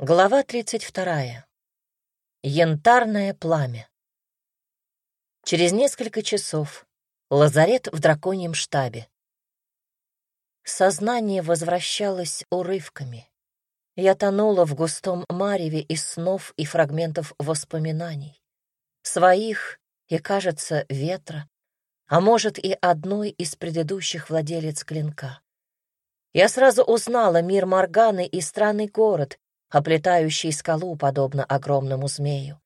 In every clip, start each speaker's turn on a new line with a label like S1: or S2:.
S1: Глава 32. Янтарное пламя. Через несколько часов. Лазарет в драконьем штабе. Сознание возвращалось урывками. Я тонула в густом мареве из снов и фрагментов воспоминаний. Своих и, кажется, ветра, а может и одной из предыдущих владелец клинка. Я сразу узнала мир Морганы и странный город, оплетающий скалу, подобно огромному змею.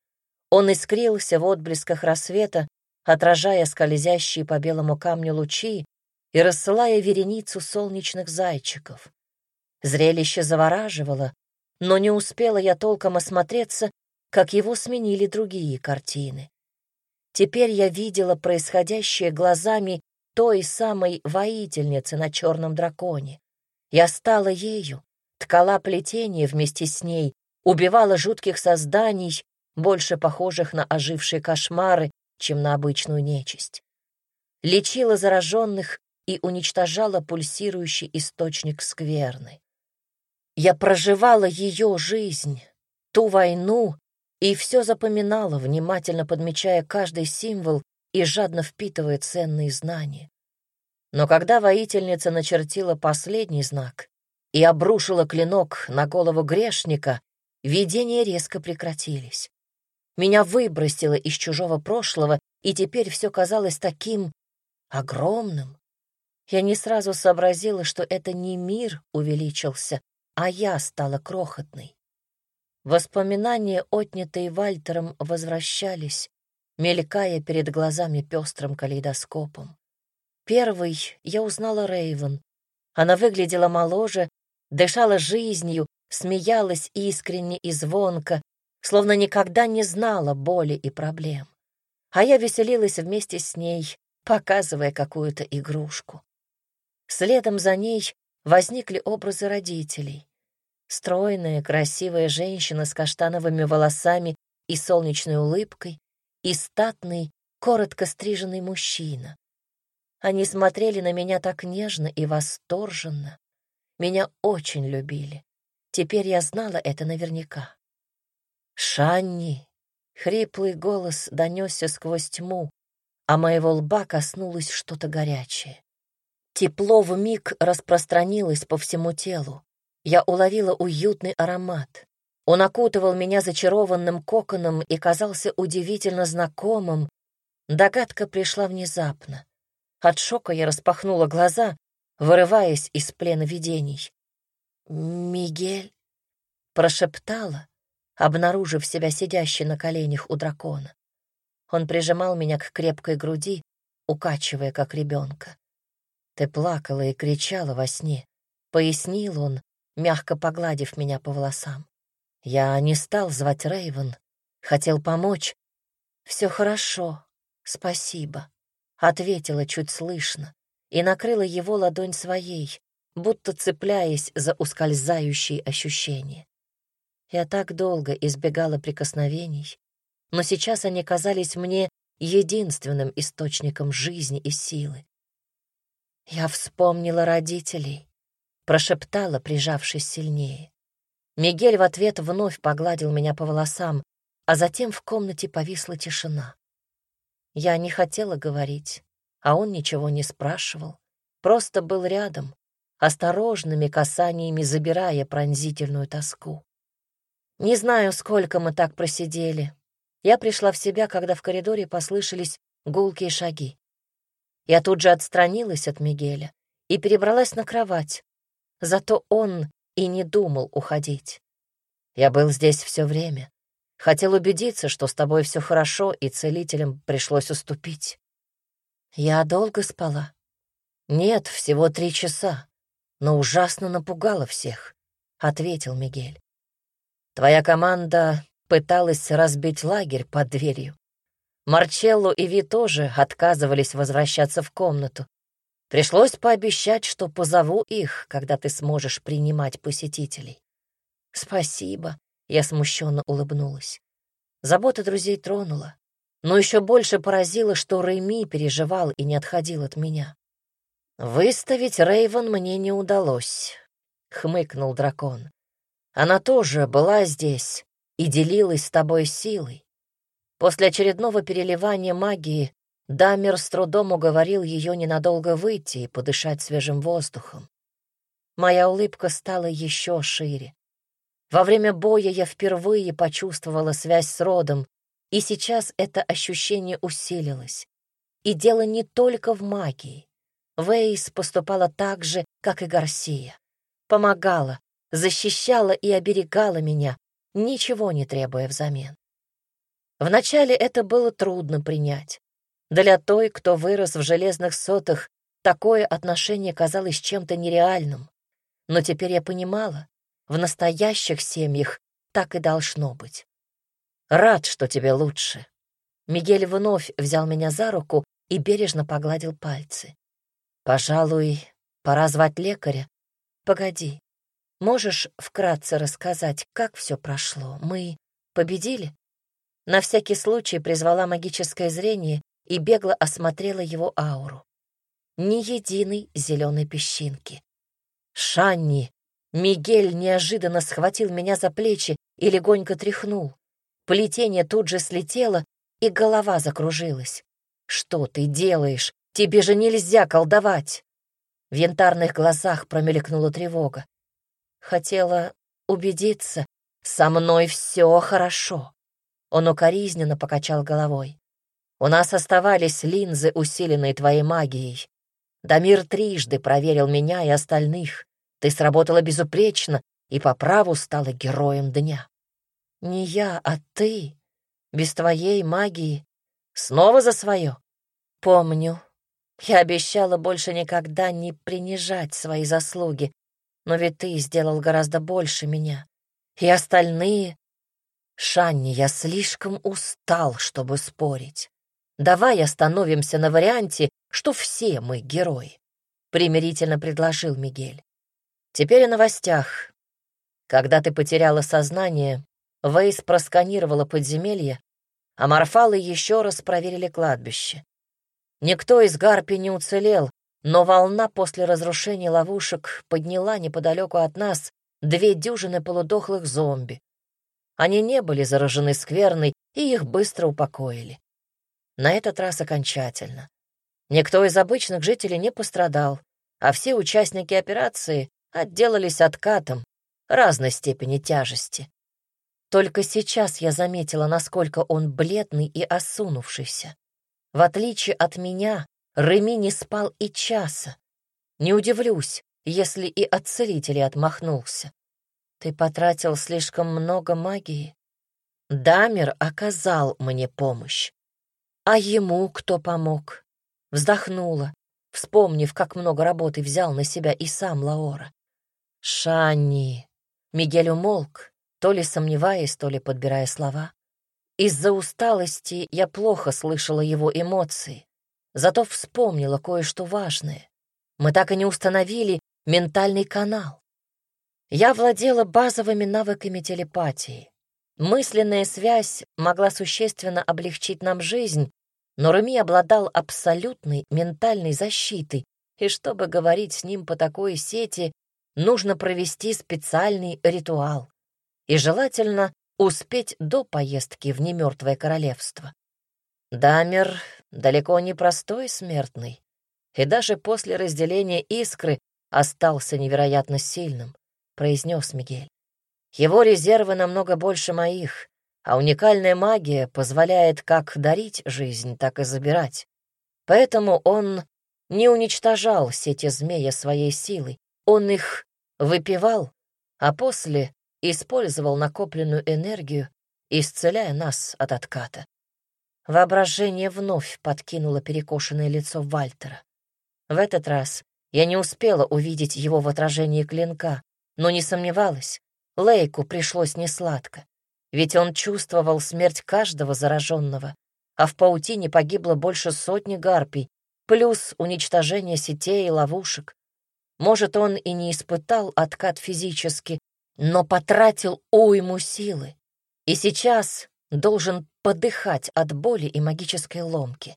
S1: Он искрился в отблесках рассвета, отражая скользящие по белому камню лучи и рассылая вереницу солнечных зайчиков. Зрелище завораживало, но не успела я толком осмотреться, как его сменили другие картины. Теперь я видела происходящее глазами той самой воительницы на черном драконе. Я стала ею, ткала плетение вместе с ней, убивала жутких созданий, больше похожих на ожившие кошмары, чем на обычную нечисть. Лечила зараженных и уничтожала пульсирующий источник скверны. Я проживала ее жизнь, ту войну, и все запоминала, внимательно подмечая каждый символ и жадно впитывая ценные знания. Но когда воительница начертила последний знак, и обрушила клинок на голову грешника, видения резко прекратились. Меня выбросило из чужого прошлого, и теперь все казалось таким огромным. Я не сразу сообразила, что это не мир увеличился, а я стала крохотной. Воспоминания, отнятые Вальтером, возвращались, мелькая перед глазами пестрым калейдоскопом. Первый я узнала Рейвен. Она выглядела моложе, дышала жизнью, смеялась искренне и звонко, словно никогда не знала боли и проблем. А я веселилась вместе с ней, показывая какую-то игрушку. Следом за ней возникли образы родителей. Стройная, красивая женщина с каштановыми волосами и солнечной улыбкой, и статный, коротко стриженный мужчина. Они смотрели на меня так нежно и восторженно, меня очень любили. Теперь я знала это наверняка. «Шанни!» — хриплый голос донесся сквозь тьму, а моего лба коснулось что-то горячее. Тепло в миг распространилось по всему телу. Я уловила уютный аромат. Он окутывал меня зачарованным коконом и казался удивительно знакомым. Догадка пришла внезапно. От шока я распахнула глаза вырываясь из плена видений. «Мигель?» — прошептала, обнаружив себя сидящей на коленях у дракона. Он прижимал меня к крепкой груди, укачивая, как ребенка. «Ты плакала и кричала во сне», — пояснил он, мягко погладив меня по волосам. «Я не стал звать Рейвен, хотел помочь». «Все хорошо, спасибо», — ответила чуть слышно, и накрыла его ладонь своей, будто цепляясь за ускользающие ощущения. Я так долго избегала прикосновений, но сейчас они казались мне единственным источником жизни и силы. Я вспомнила родителей, прошептала, прижавшись сильнее. Мигель в ответ вновь погладил меня по волосам, а затем в комнате повисла тишина. Я не хотела говорить, а он ничего не спрашивал, просто был рядом, осторожными касаниями забирая пронзительную тоску. Не знаю, сколько мы так просидели. Я пришла в себя, когда в коридоре послышались гулкие шаги. Я тут же отстранилась от Мигеля и перебралась на кровать. Зато он и не думал уходить. Я был здесь все время. Хотел убедиться, что с тобой все хорошо, и целителям пришлось уступить. Я долго спала? Нет, всего три часа, но ужасно напугала всех, — ответил Мигель. Твоя команда пыталась разбить лагерь под дверью. Марчелло и Ви тоже отказывались возвращаться в комнату. Пришлось пообещать, что позову их, когда ты сможешь принимать посетителей. Спасибо, я смущенно улыбнулась. Забота друзей тронула. Но еще больше поразило, что Рэйми переживал и не отходил от меня. «Выставить Рейвен мне не удалось», — хмыкнул дракон. Она тоже была здесь и делилась с тобой силой. После очередного переливания магии Дамер с трудом уговорил ее ненадолго выйти и подышать свежим воздухом. Моя улыбка стала еще шире. Во время боя я впервые почувствовала связь с родом, и сейчас это ощущение усилилось. И дело не только в магии. Вейс поступала так же, как и Гарсия. Помогала, защищала и оберегала меня, ничего не требуя взамен. Вначале это было трудно принять. Для той, кто вырос в железных сотах, такое отношение казалось чем-то нереальным. Но теперь я понимала, в настоящих семьях так и должно быть. Рад, что тебе лучше. Мигель вновь взял меня за руку и бережно погладил пальцы. Пожалуй, пора звать лекаря. Погоди, можешь вкратце рассказать, как все прошло? Мы победили? На всякий случай призвала магическое зрение и бегло осмотрела его ауру. Ни единой зеленой песчинки. «Шанни!» Мигель неожиданно схватил меня за плечи и легонько тряхнул. Плетение тут же слетело, и голова закружилась. «Что ты делаешь? Тебе же нельзя колдовать!» В янтарных глазах промелькнула тревога. Хотела убедиться, со мной все хорошо. Он укоризненно покачал головой. «У нас оставались линзы, усиленные твоей магией. Дамир трижды проверил меня и остальных. Ты сработала безупречно и по праву стала героем дня. Не я, а ты. Без твоей магии. Снова за свое? Помню. Я обещала больше никогда не принижать свои заслуги, но ведь ты сделал гораздо больше меня. И остальные «Шанни, я слишком устал, чтобы спорить. Давай остановимся на варианте, что все мы герои», — примирительно предложил Мигель. «Теперь о новостях. Когда ты потеряла сознание, Вейс просканировала подземелье, а Марфалы еще раз проверили кладбище. Никто из Гарпи не уцелел, но волна после разрушения ловушек подняла неподалеку от нас две дюжины полудохлых зомби. Они не были заражены скверной, и их быстро упокоили. На этот раз окончательно. Никто из обычных жителей не пострадал, а все участники операции отделались откатом разной степени тяжести. Только сейчас я заметила, насколько он бледный и осунувшийся. В отличие от меня, Реми не спал и часа. Не удивлюсь, если и от целителей отмахнулся. Ты потратил слишком много магии. Дамер оказал мне помощь. А ему кто помог? Вздохнула, вспомнив, как много работы взял на себя и сам Лаора. Шанни. Мигель умолк, то ли сомневаясь, то ли подбирая слова. Из-за усталости я плохо слышала его эмоции, зато вспомнила кое-что важное. Мы так и не установили ментальный канал. Я владела базовыми навыками телепатии. Мысленная связь могла существенно облегчить нам жизнь, но Реми обладал абсолютной ментальной защитой, и чтобы говорить с ним по такой сети, нужно провести специальный ритуал. И желательно успеть до поездки в немертвое королевство. Дамер далеко не простой смертный, и даже после разделения искры остался невероятно сильным. — произнес Мигель. «Его резервы намного больше моих, а уникальная магия позволяет как дарить жизнь, так и забирать. Поэтому он не уничтожал сети змея своей силой, он их выпивал, а после использовал накопленную энергию, исцеляя нас от отката. Воображение вновь подкинуло перекошенное лицо Вальтера. В этот раз я не успела увидеть его в отражении клинка, но не сомневалась, Лейку пришлось несладко, ведь он чувствовал смерть каждого зараженного, а в паутине погибло больше сотни гарпий, плюс уничтожение сетей и ловушек. Может, он и не испытал откат физически, но потратил уйму силы, и сейчас должен подыхать от боли и магической ломки.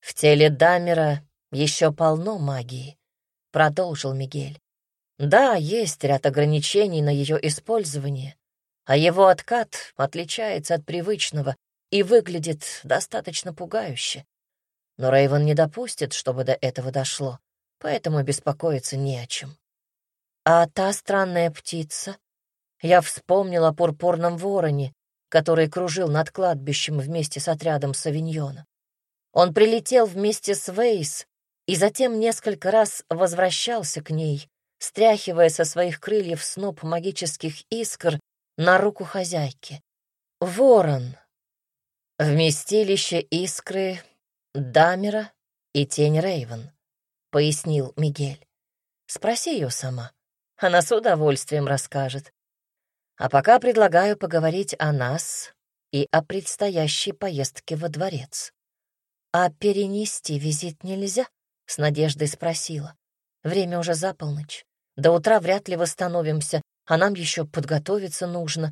S1: В теле Дамера еще полно магии, продолжил Мигель. Да, есть ряд ограничений на ее использование, а его откат отличается от привычного и выглядит достаточно пугающе. Но Рейвен не допустит, чтобы до этого дошло, поэтому беспокоиться не о чем. А та странная птица? Я вспомнила о пурпурном вороне, который кружил над кладбищем вместе с отрядом Савиньона. Он прилетел вместе с Вейс и затем несколько раз возвращался к ней, стряхивая со своих крыльев сноп магических искр на руку хозяйки. Ворон. Вместилище искры Дамера и тень Рейвен, пояснил Мигель. Спроси ее сама. Она с удовольствием расскажет. А пока предлагаю поговорить о нас и о предстоящей поездке во дворец. «А перенести визит нельзя?» — с надеждой спросила. «Время уже за полночь. До утра вряд ли восстановимся, а нам еще подготовиться нужно».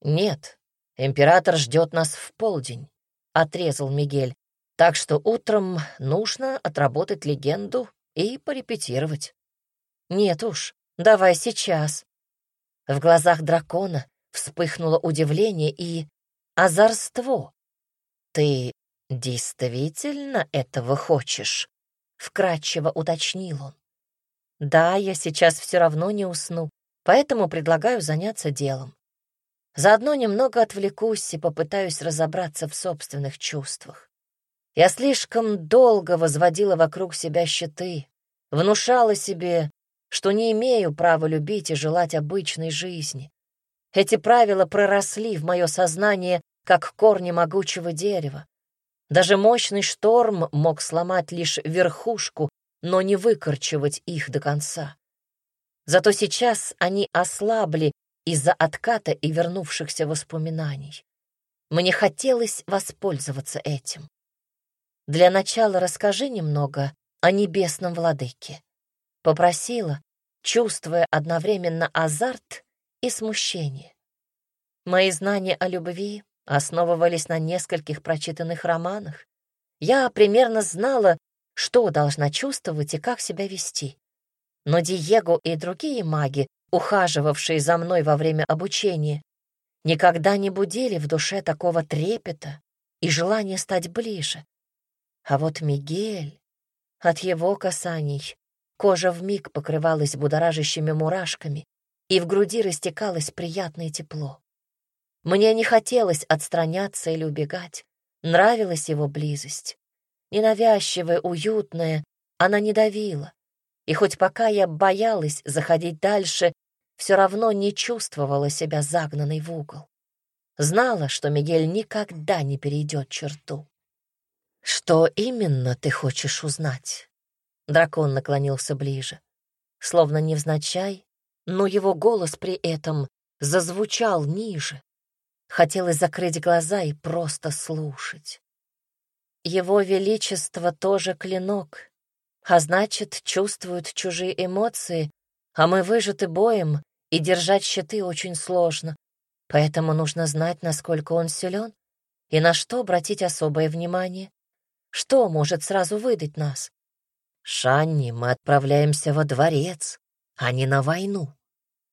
S1: «Нет, император ждет нас в полдень», — отрезал Мигель. «Так что утром нужно отработать легенду и порепетировать». «Нет уж, давай сейчас», в глазах дракона вспыхнуло удивление и озорство. «Ты действительно этого хочешь?» — вкратчиво уточнил он. «Да, я сейчас все равно не усну, поэтому предлагаю заняться делом. Заодно немного отвлекусь и попытаюсь разобраться в собственных чувствах. Я слишком долго возводила вокруг себя щиты, внушала себе, что не имею права любить и желать обычной жизни. Эти правила проросли в мое сознание, как корни могучего дерева. Даже мощный шторм мог сломать лишь верхушку, но не выкорчевать их до конца. Зато сейчас они ослабли из-за отката и вернувшихся воспоминаний. Мне хотелось воспользоваться этим. Для начала расскажи немного о небесном владыке. Попросила, чувствуя одновременно азарт и смущение. Мои знания о любви основывались на нескольких прочитанных романах. Я примерно знала, что должна чувствовать и как себя вести. Но Диего и другие маги, ухаживавшие за мной во время обучения, никогда не будили в душе такого трепета и желания стать ближе. А вот Мигель, от его касаний Кожа вмиг покрывалась будоражащими мурашками, и в груди растекалось приятное тепло. Мне не хотелось отстраняться или убегать. Нравилась его близость. Ненавязчивая, уютная, она не давила. И хоть пока я боялась заходить дальше, все равно не чувствовала себя загнанной в угол. Знала, что Мигель никогда не перейдет черту. «Что именно ты хочешь узнать?» Дракон наклонился ближе. Словно невзначай, но его голос при этом зазвучал ниже. Хотелось закрыть глаза и просто слушать. Его Величество тоже клинок, а значит, чувствует чужие эмоции, а мы выжаты боем, и держать щиты очень сложно. Поэтому нужно знать, насколько он силен и на что обратить особое внимание. Что может сразу выдать нас? «Шанни, мы отправляемся во дворец, а не на войну».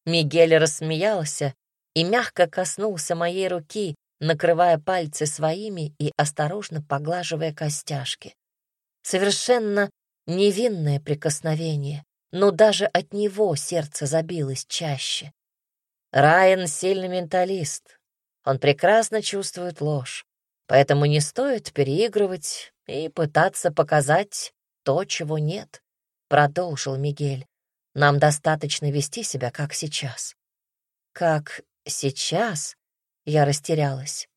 S1: Мигель рассмеялся и мягко коснулся моей руки, накрывая пальцы своими и осторожно поглаживая костяшки. Совершенно невинное прикосновение, но даже от него сердце забилось чаще. Райан — сильный менталист. Он прекрасно чувствует ложь, поэтому не стоит переигрывать и пытаться показать, то, чего нет», — продолжил Мигель. «Нам достаточно вести себя, как сейчас». «Как сейчас?» — я растерялась.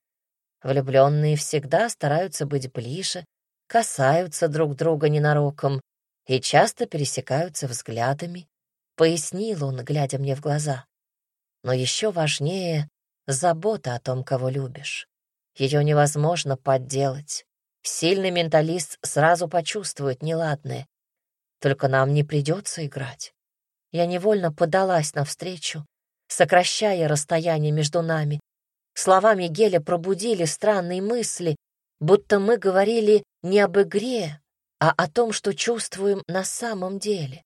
S1: Влюбленные всегда стараются быть ближе, касаются друг друга ненароком и часто пересекаются взглядами, — пояснил он, глядя мне в глаза. Но еще важнее — забота о том, кого любишь. Ее невозможно подделать. Сильный менталист сразу почувствует неладное. Только нам не придется играть. Я невольно подалась навстречу, сокращая расстояние между нами. Слова Мигеля пробудили странные мысли, будто мы говорили не об игре, а о том, что чувствуем на самом деле.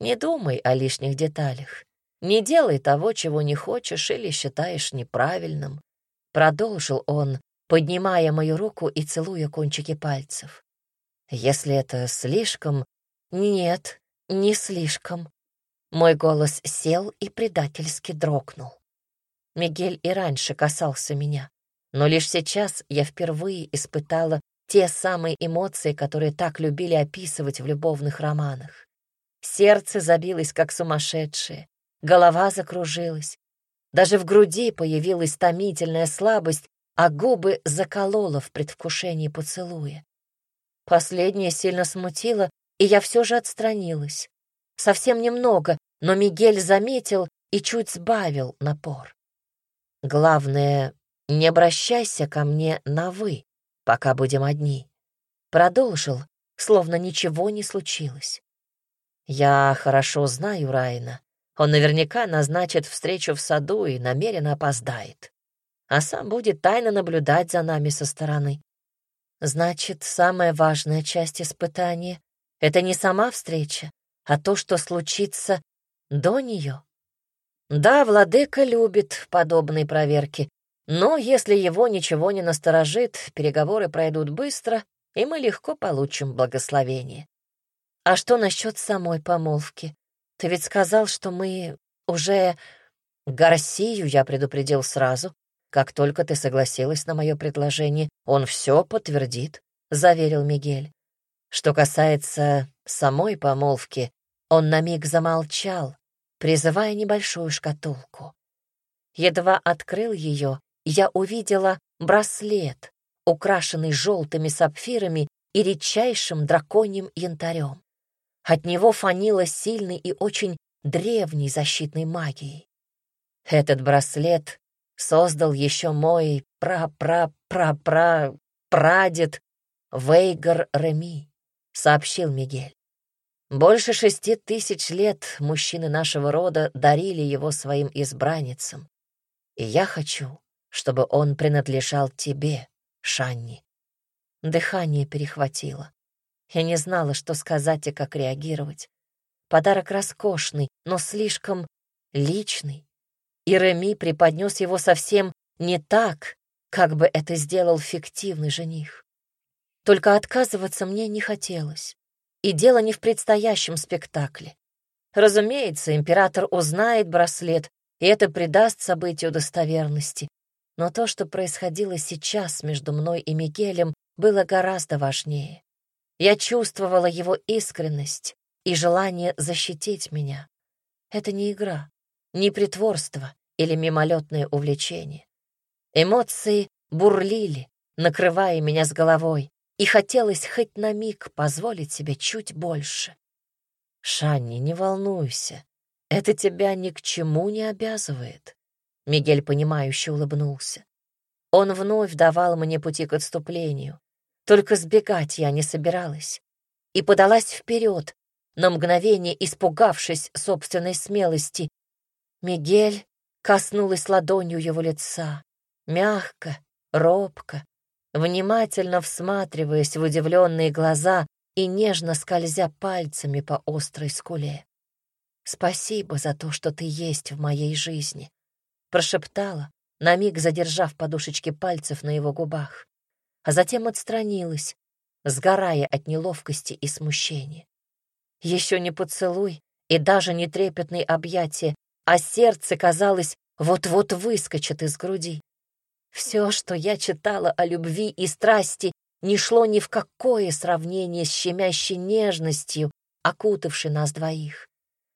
S1: Не думай о лишних деталях. Не делай того, чего не хочешь или считаешь неправильным. Продолжил он, поднимая мою руку и целуя кончики пальцев. Если это слишком... Нет, не слишком. Мой голос сел и предательски дрогнул. Мигель и раньше касался меня, но лишь сейчас я впервые испытала те самые эмоции, которые так любили описывать в любовных романах. Сердце забилось, как сумасшедшее, голова закружилась, даже в груди появилась томительная слабость, а губы заколола в предвкушении поцелуя. Последнее сильно смутило, и я все же отстранилась. Совсем немного, но Мигель заметил и чуть сбавил напор. Главное, не обращайся ко мне на «вы», пока будем одни. Продолжил, словно ничего не случилось. Я хорошо знаю Райна. Он наверняка назначит встречу в саду и намеренно опоздает. А сам будет тайно наблюдать за нами со стороны. Значит, самая важная часть испытания — это не сама встреча, а то, что случится до нее. Да, владыка любит подобные проверки, но если его ничего не насторожит, переговоры пройдут быстро, и мы легко получим благословение. А что насчет самой помолвки? Ты ведь сказал, что мы уже... Гарсию я предупредил сразу, как только ты согласилась на мое предложение, он все подтвердит, — заверил Мигель. Что касается самой помолвки, он на миг замолчал, призывая небольшую шкатулку. Едва открыл ее, я увидела браслет, украшенный желтыми сапфирами и редчайшим драконьим янтарем. От него фанило сильной и очень древней защитной магией. Этот браслет создал еще мой пра-пра-пра-пра-прадед Вейгар Реми, сообщил Мигель. Больше шести тысяч лет мужчины нашего рода дарили его своим избранницам. И я хочу, чтобы он принадлежал тебе, Шанни. Дыхание перехватило. Я не знала, что сказать и как реагировать. Подарок роскошный, но слишком личный и Реми преподнес его совсем не так, как бы это сделал фиктивный жених. Только отказываться мне не хотелось. И дело не в предстоящем спектакле. Разумеется, император узнает браслет, и это придаст событию достоверности. Но то, что происходило сейчас между мной и Мигелем, было гораздо важнее. Я чувствовала его искренность и желание защитить меня. Это не игра, не притворство или мимолетное увлечение. Эмоции бурлили, накрывая меня с головой, и хотелось хоть на миг позволить себе чуть больше. «Шанни, не волнуйся, это тебя ни к чему не обязывает», — Мигель, понимающе улыбнулся. Он вновь давал мне пути к отступлению, только сбегать я не собиралась, и подалась вперед, на мгновение испугавшись собственной смелости Мигель коснулась ладонью его лица, мягко, робко, внимательно всматриваясь в удивленные глаза и нежно скользя пальцами по острой скуле. «Спасибо за то, что ты есть в моей жизни», — прошептала, на миг задержав подушечки пальцев на его губах, а затем отстранилась, сгорая от неловкости и смущения. Еще не поцелуй и даже не трепетные объятия а сердце, казалось, вот-вот выскочит из груди. Все, что я читала о любви и страсти, не шло ни в какое сравнение с щемящей нежностью, окутавшей нас двоих.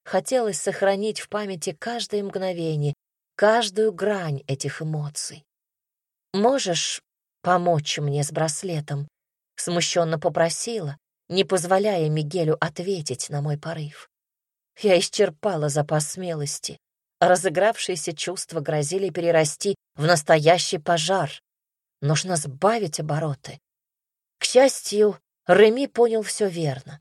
S1: Хотелось сохранить в памяти каждое мгновение, каждую грань этих эмоций. «Можешь помочь мне с браслетом?» — смущенно попросила, не позволяя Мигелю ответить на мой порыв. Я исчерпала запас смелости. Разыгравшиеся чувства грозили перерасти в настоящий пожар. Нужно сбавить обороты. К счастью, Реми понял все верно.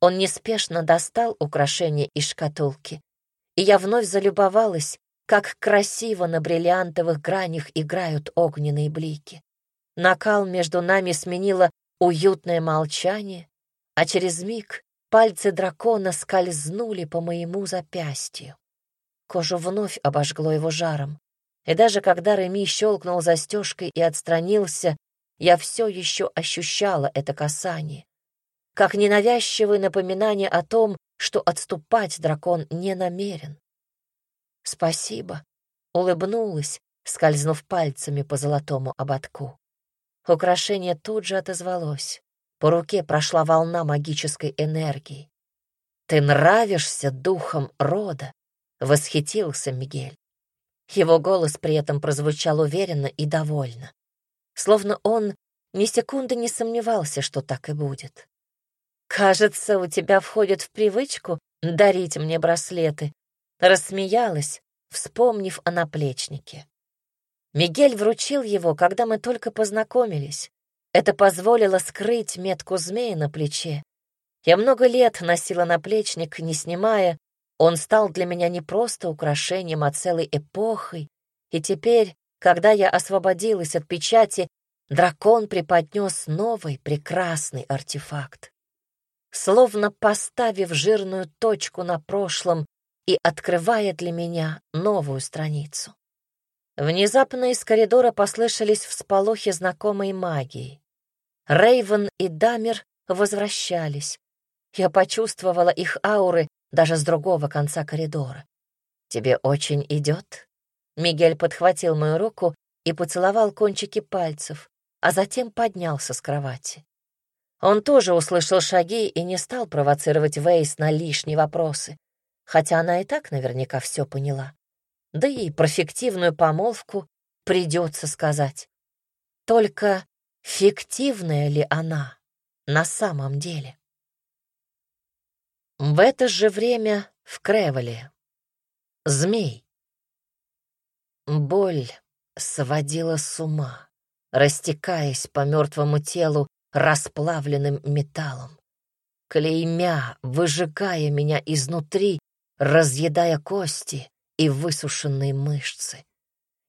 S1: Он неспешно достал украшение из шкатулки, и я вновь залюбовалась, как красиво на бриллиантовых гранях играют огненные блики. Накал между нами сменило уютное молчание, а через миг пальцы дракона скользнули по моему запястью. Кожу вновь обожгло его жаром. И даже когда Реми щелкнул застежкой и отстранился, я все еще ощущала это касание. Как ненавязчивое напоминание о том, что отступать дракон не намерен. «Спасибо», — улыбнулась, скользнув пальцами по золотому ободку. Украшение тут же отозвалось. По руке прошла волна магической энергии. «Ты нравишься духом рода», — восхитился Мигель. Его голос при этом прозвучал уверенно и довольно, словно он ни секунды не сомневался, что так и будет. «Кажется, у тебя входит в привычку дарить мне браслеты», — рассмеялась, вспомнив о наплечнике. Мигель вручил его, когда мы только познакомились. Это позволило скрыть метку змея на плече. Я много лет носила наплечник, не снимая, он стал для меня не просто украшением, а целой эпохой, и теперь, когда я освободилась от печати, дракон преподнес новый прекрасный артефакт. Словно поставив жирную точку на прошлом и открывая для меня новую страницу. Внезапно из коридора послышались всполохи знакомой магии. Рейвен и Дамер возвращались. Я почувствовала их ауры даже с другого конца коридора. «Тебе очень идет?» Мигель подхватил мою руку и поцеловал кончики пальцев, а затем поднялся с кровати. Он тоже услышал шаги и не стал провоцировать Вейс на лишние вопросы, хотя она и так наверняка все поняла. Да и про фиктивную помолвку придется сказать. Только фиктивная ли она на самом деле? В это же время в Кревеле. Змей. Боль сводила с ума, растекаясь по мертвому телу расплавленным металлом, клеймя, выжигая меня изнутри, разъедая кости и высушенные мышцы.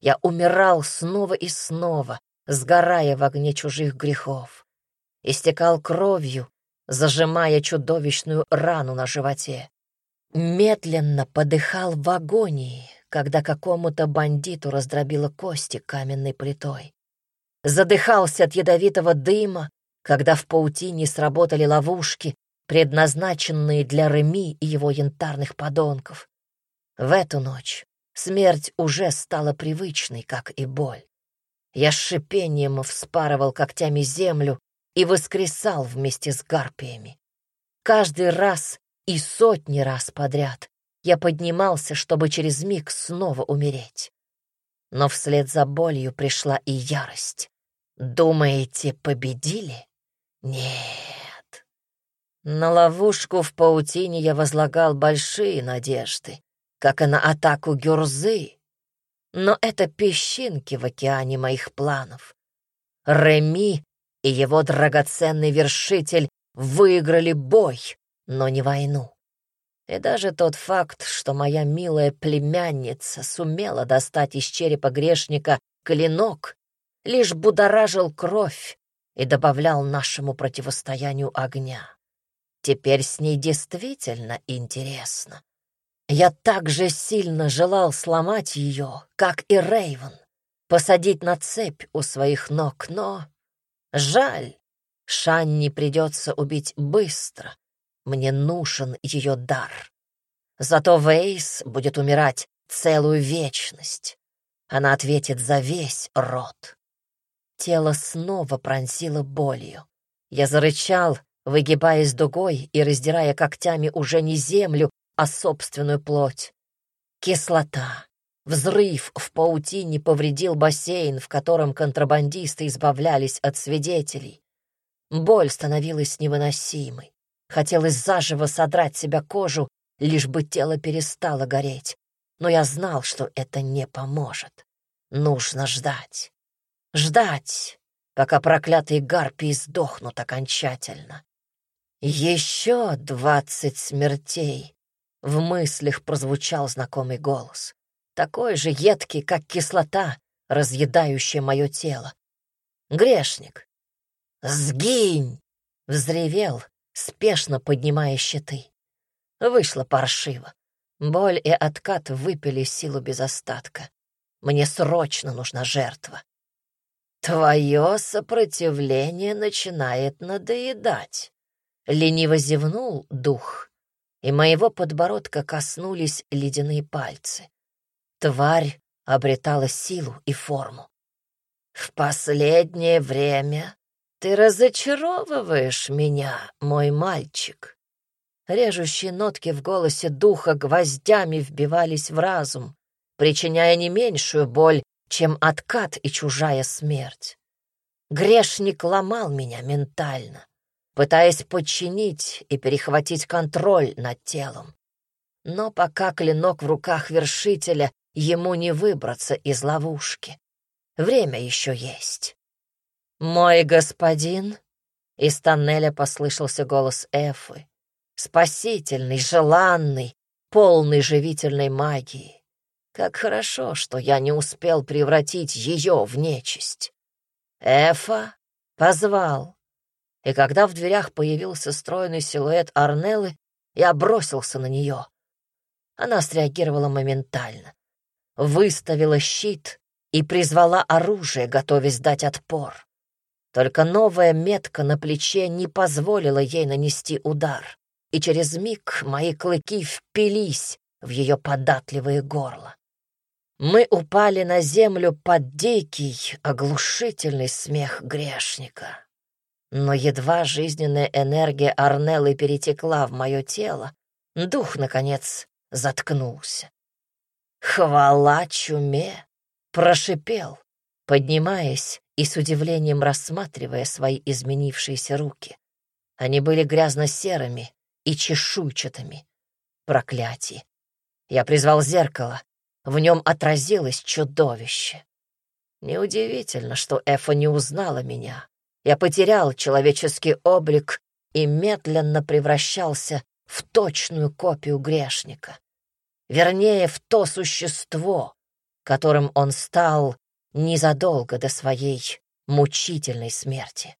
S1: Я умирал снова и снова, сгорая в огне чужих грехов. Истекал кровью, зажимая чудовищную рану на животе. Медленно подыхал в агонии, когда какому-то бандиту раздробило кости каменной плитой. Задыхался от ядовитого дыма, когда в паутине сработали ловушки, предназначенные для Реми и его янтарных подонков. В эту ночь смерть уже стала привычной, как и боль. Я с шипением вспарывал когтями землю, и воскресал вместе с гарпиями. Каждый раз и сотни раз подряд я поднимался, чтобы через миг снова умереть. Но вслед за болью пришла и ярость. Думаете, победили? Нет. На ловушку в паутине я возлагал большие надежды, как и на атаку Гюрзы. Но это песчинки в океане моих планов. Реми и его драгоценный вершитель выиграли бой, но не войну. И даже тот факт, что моя милая племянница сумела достать из черепа грешника клинок, лишь будоражил кровь и добавлял нашему противостоянию огня. Теперь с ней действительно интересно. Я так же сильно желал сломать ее, как и Рейвен, посадить на цепь у своих ног, но Жаль, Шанни придется убить быстро. Мне нужен ее дар. Зато Вейс будет умирать целую вечность. Она ответит за весь род. Тело снова пронзило болью. Я зарычал, выгибаясь дугой и раздирая когтями уже не землю, а собственную плоть. Кислота, Взрыв в паутине повредил бассейн, в котором контрабандисты избавлялись от свидетелей. Боль становилась невыносимой. Хотелось заживо содрать себя кожу, лишь бы тело перестало гореть. Но я знал, что это не поможет. Нужно ждать. Ждать, пока проклятые гарпии сдохнут окончательно. Еще двадцать смертей. В мыслях прозвучал знакомый голос такой же едкий, как кислота, разъедающая мое тело. Грешник. «Сгинь!» — взревел, спешно поднимая щиты. Вышло паршиво. Боль и откат выпили силу без остатка. Мне срочно нужна жертва. Твое сопротивление начинает надоедать. Лениво зевнул дух, и моего подбородка коснулись ледяные пальцы. Тварь обретала силу и форму. «В последнее время ты разочаровываешь меня, мой мальчик». Режущие нотки в голосе духа гвоздями вбивались в разум, причиняя не меньшую боль, чем откат и чужая смерть. Грешник ломал меня ментально, пытаясь подчинить и перехватить контроль над телом. Но пока клинок в руках вершителя, ему не выбраться из ловушки. Время еще есть. «Мой господин!» — из тоннеля послышался голос Эфы. Спасительный, желанный, полный живительной магии. Как хорошо, что я не успел превратить ее в нечисть. Эфа позвал. И когда в дверях появился стройный силуэт Арнеллы, я бросился на нее. Она среагировала моментально. Выставила щит и призвала оружие, готовясь дать отпор. Только новая метка на плече не позволила ей нанести удар, и через миг мои клыки впились в ее податливое горло. Мы упали на землю под дикий, оглушительный смех грешника. Но едва жизненная энергия Арнеллы перетекла в мое тело, дух, наконец, заткнулся. «Хвала чуме!» — прошипел, поднимаясь и с удивлением рассматривая свои изменившиеся руки. Они были грязно-серыми и чешуйчатыми. Проклятие! Я призвал зеркало, в нем отразилось чудовище. Неудивительно, что Эфа не узнала меня. Я потерял человеческий облик и медленно превращался в точную копию грешника. Вернее, в то существо, которым он стал незадолго до своей мучительной смерти.